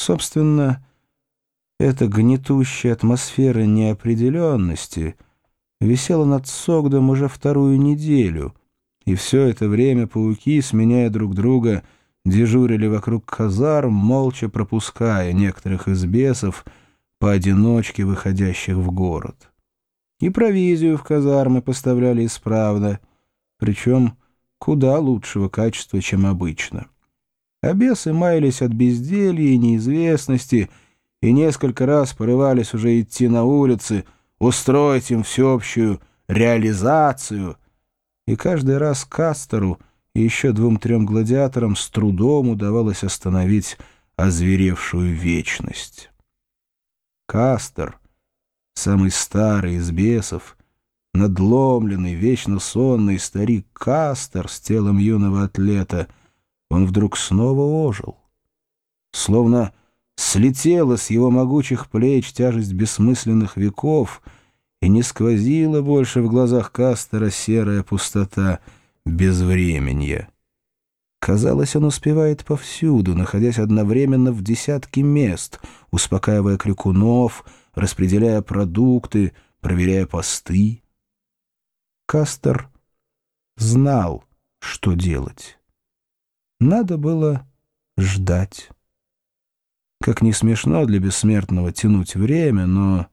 Собственно, эта гнетущая атмосфера неопределенности висела над Согдом уже вторую неделю, и все это время пауки, сменяя друг друга, дежурили вокруг казарм, молча пропуская некоторых из бесов, поодиночке выходящих в город. И провизию в казармы поставляли исправно, причем куда лучшего качества, чем обычно. А бесы маялись от безделья и неизвестности, и несколько раз порывались уже идти на улицы, устроить им всеобщую реализацию. И каждый раз Кастеру и еще двум-трем гладиаторам с трудом удавалось остановить озверевшую вечность. Кастер, самый старый из бесов, надломленный, вечно сонный старик Кастер с телом юного атлета — он вдруг снова ожил. Словно слетела с его могучих плеч тяжесть бессмысленных веков, и не сквозила больше в глазах Кастера серая пустота безвременья. Казалось, он успевает повсюду, находясь одновременно в десятке мест, успокаивая крикунов, распределяя продукты, проверяя посты. Кастер знал, что делать. Надо было ждать. Как не смешно для бессмертного тянуть время, но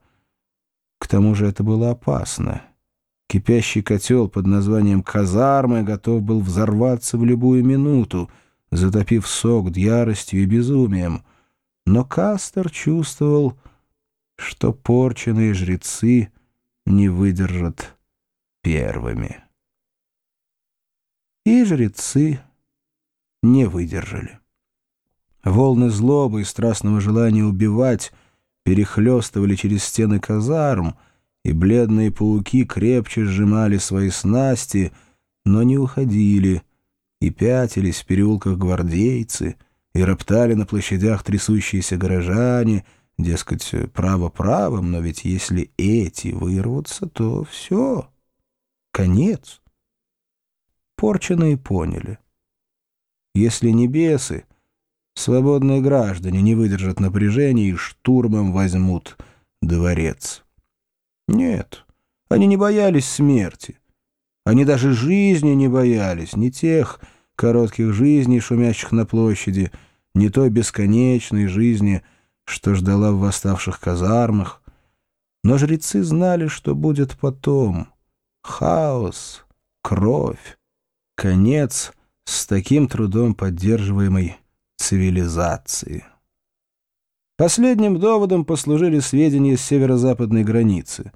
к тому же это было опасно. Кипящий котел под названием «казармы» готов был взорваться в любую минуту, затопив сок яростью и безумием. Но Кастер чувствовал, что порченные жрецы не выдержат первыми. И жрецы не выдержали. Волны злобы и страстного желания убивать перехлестывали через стены казарм, и бледные пауки крепче сжимали свои снасти, но не уходили, и пятились в переулках гвардейцы, и роптали на площадях трясущиеся горожане, дескать, право правом, но ведь если эти вырвутся, то все, конец. Порченые поняли — если небесы, свободные граждане не выдержат напряжения и штурмом возьмут дворец. Нет, они не боялись смерти. Они даже жизни не боялись, ни тех коротких жизней, шумящих на площади, ни той бесконечной жизни, что ждала в восставших казармах. Но жрецы знали, что будет потом. Хаос, кровь, конец с таким трудом поддерживаемой цивилизации. Последним доводом послужили сведения с северо-западной границы.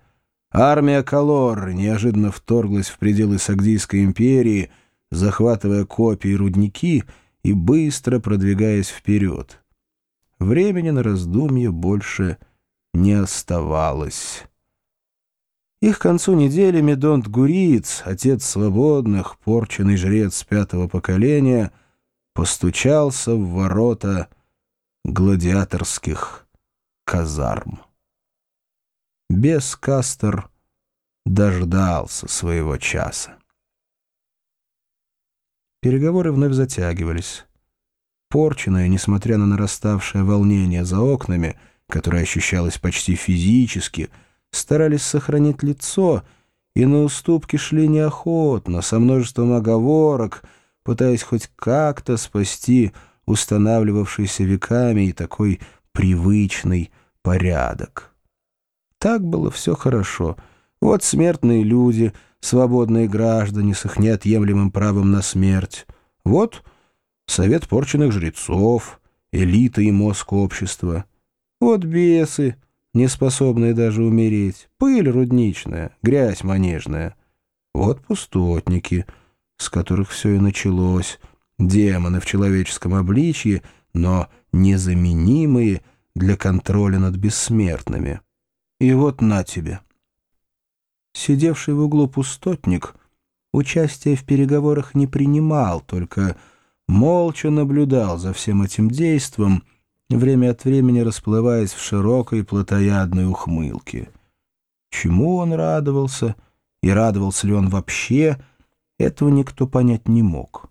Армия Калор неожиданно вторглась в пределы Сагдийской империи, захватывая копии и рудники и быстро продвигаясь вперед. Времени на раздумье больше не оставалось. Их к концу недели Медонт Гуриц, отец свободных, порченный жрец пятого поколения, постучался в ворота гладиаторских казарм. Без Кастер дождался своего часа. Переговоры вновь затягивались. Порченное, несмотря на нараставшее волнение за окнами, которое ощущалось почти физически, — старались сохранить лицо и на уступки шли неохотно, со множеством оговорок, пытаясь хоть как-то спасти устанавливавшийся веками и такой привычный порядок. Так было все хорошо. Вот смертные люди, свободные граждане с их неотъемлемым правом на смерть. Вот совет порченных жрецов, элита и мозг общества. Вот бесы — не способные даже умереть, пыль рудничная, грязь манежная. Вот пустотники, с которых все и началось, демоны в человеческом обличье, но незаменимые для контроля над бессмертными. И вот на тебе. Сидевший в углу пустотник участия в переговорах не принимал, только молча наблюдал за всем этим действом — время от времени расплываясь в широкой плотоядной ухмылке. Чему он радовался, и радовался ли он вообще, этого никто понять не мог.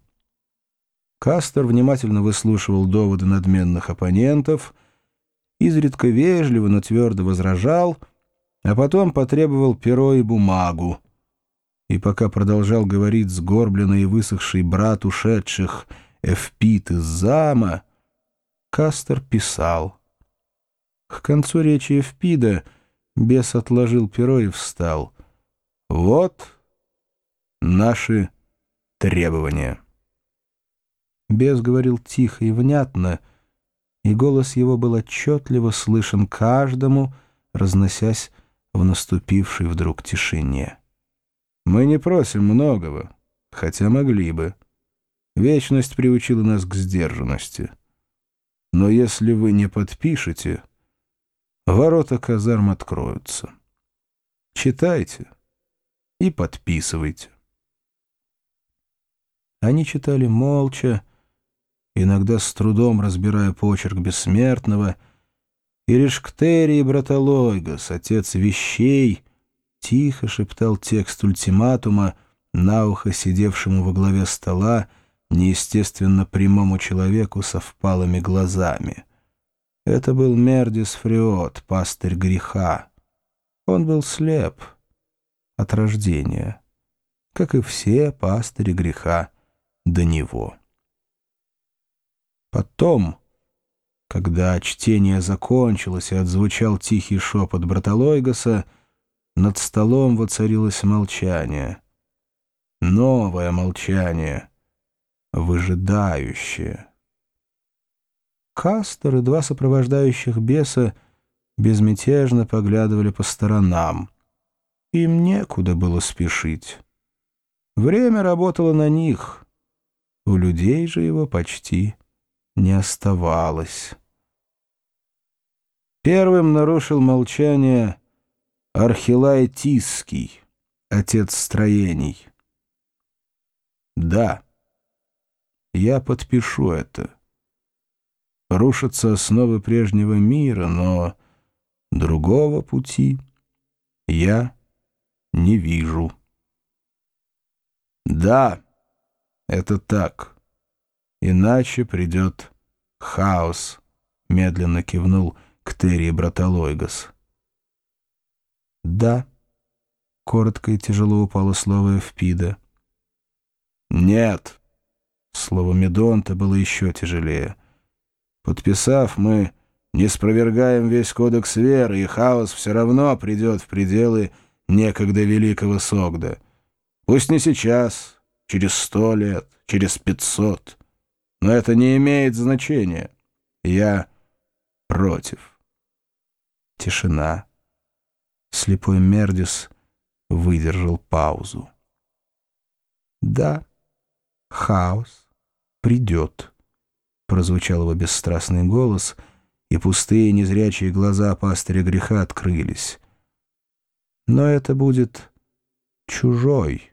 Кастер внимательно выслушивал доводы надменных оппонентов изредка вежливо, но твердо возражал, а потом потребовал перо и бумагу. И пока продолжал говорить сгорбленный и высохший брат ушедших Эвпит из зама, Кастер писал. К концу речи Эвпида бес отложил перо и встал. «Вот наши требования». Бес говорил тихо и внятно, и голос его был отчетливо слышен каждому, разносясь в наступившей вдруг тишине. «Мы не просим многого, хотя могли бы. Вечность приучила нас к сдержанности. Но если вы не подпишете, ворота казарм откроются. Читайте и подписывайте». Они читали молча, иногда с трудом разбирая почерк бессмертного, и лишь Ктерий Братолойгас, отец вещей, тихо шептал текст ультиматума на ухо сидевшему во главе стола неестественно прямому человеку со впалыми глазами. Это был Мердис Фриот, пастырь греха. Он был слеп от рождения, как и все пастыри греха до него. Потом, когда чтение закончилось и отзвучал тихий шепот Браталойгаса, над столом воцарилось молчание. Новое молчание, выжидающее. Кастер и два сопровождающих беса безмятежно поглядывали по сторонам. Им некуда было спешить. Время работало на них. У людей же его почти не оставалось. Первым нарушил молчание Архилай Тисский, отец строений. Да, я подпишу это. Рушатся основы прежнего мира, но другого пути я не вижу. Да, это так. Иначе придет хаос, медленно кивнул к Терри Браталойгас. Да, коротко и тяжело упало слово Эвпида. Нет. Слово Медонта было еще тяжелее. Подписав, мы не спровергаем весь кодекс веры, и хаос все равно придет в пределы некогда великого Согда. Пусть не сейчас, через сто лет, через пятьсот. Но это не имеет значения. Я против. Тишина. Слепой Мердис выдержал паузу. «Да, хаос придет», — прозвучал его бесстрастный голос, и пустые незрячие глаза пастыря греха открылись. «Но это будет чужой,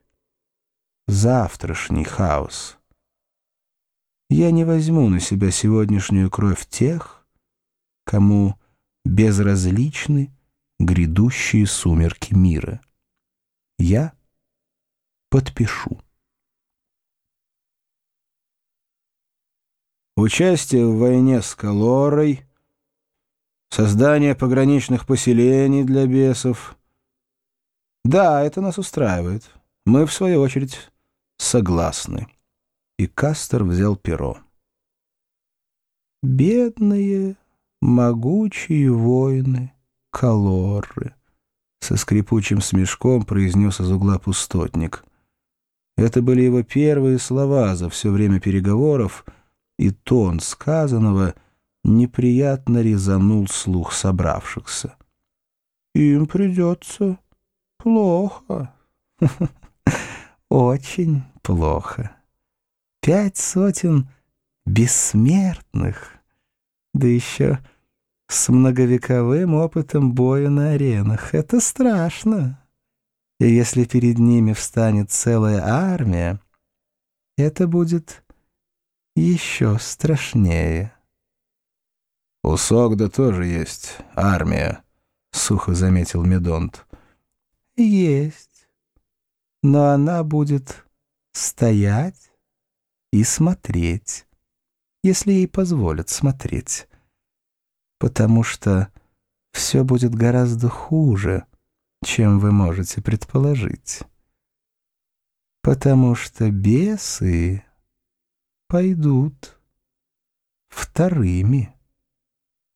завтрашний хаос» я не возьму на себя сегодняшнюю кровь тех, кому безразличны грядущие сумерки мира. Я подпишу. Участие в войне с Калорой, создание пограничных поселений для бесов. Да, это нас устраивает. Мы, в свою очередь, согласны и Кастер взял перо. «Бедные, могучие воины, колоры!» Со скрипучим смешком произнес из угла пустотник. Это были его первые слова за все время переговоров, и тон сказанного неприятно резанул слух собравшихся. «Им придется плохо, очень плохо» пять сотен бессмертных, да еще с многовековым опытом боя на аренах. Это страшно. И если перед ними встанет целая армия, это будет еще страшнее. «У Согда тоже есть армия», — сухо заметил Медонт. «Есть, но она будет стоять и смотреть, если ей позволят смотреть. потому что все будет гораздо хуже, чем вы можете предположить. Потому что бесы пойдут вторыми.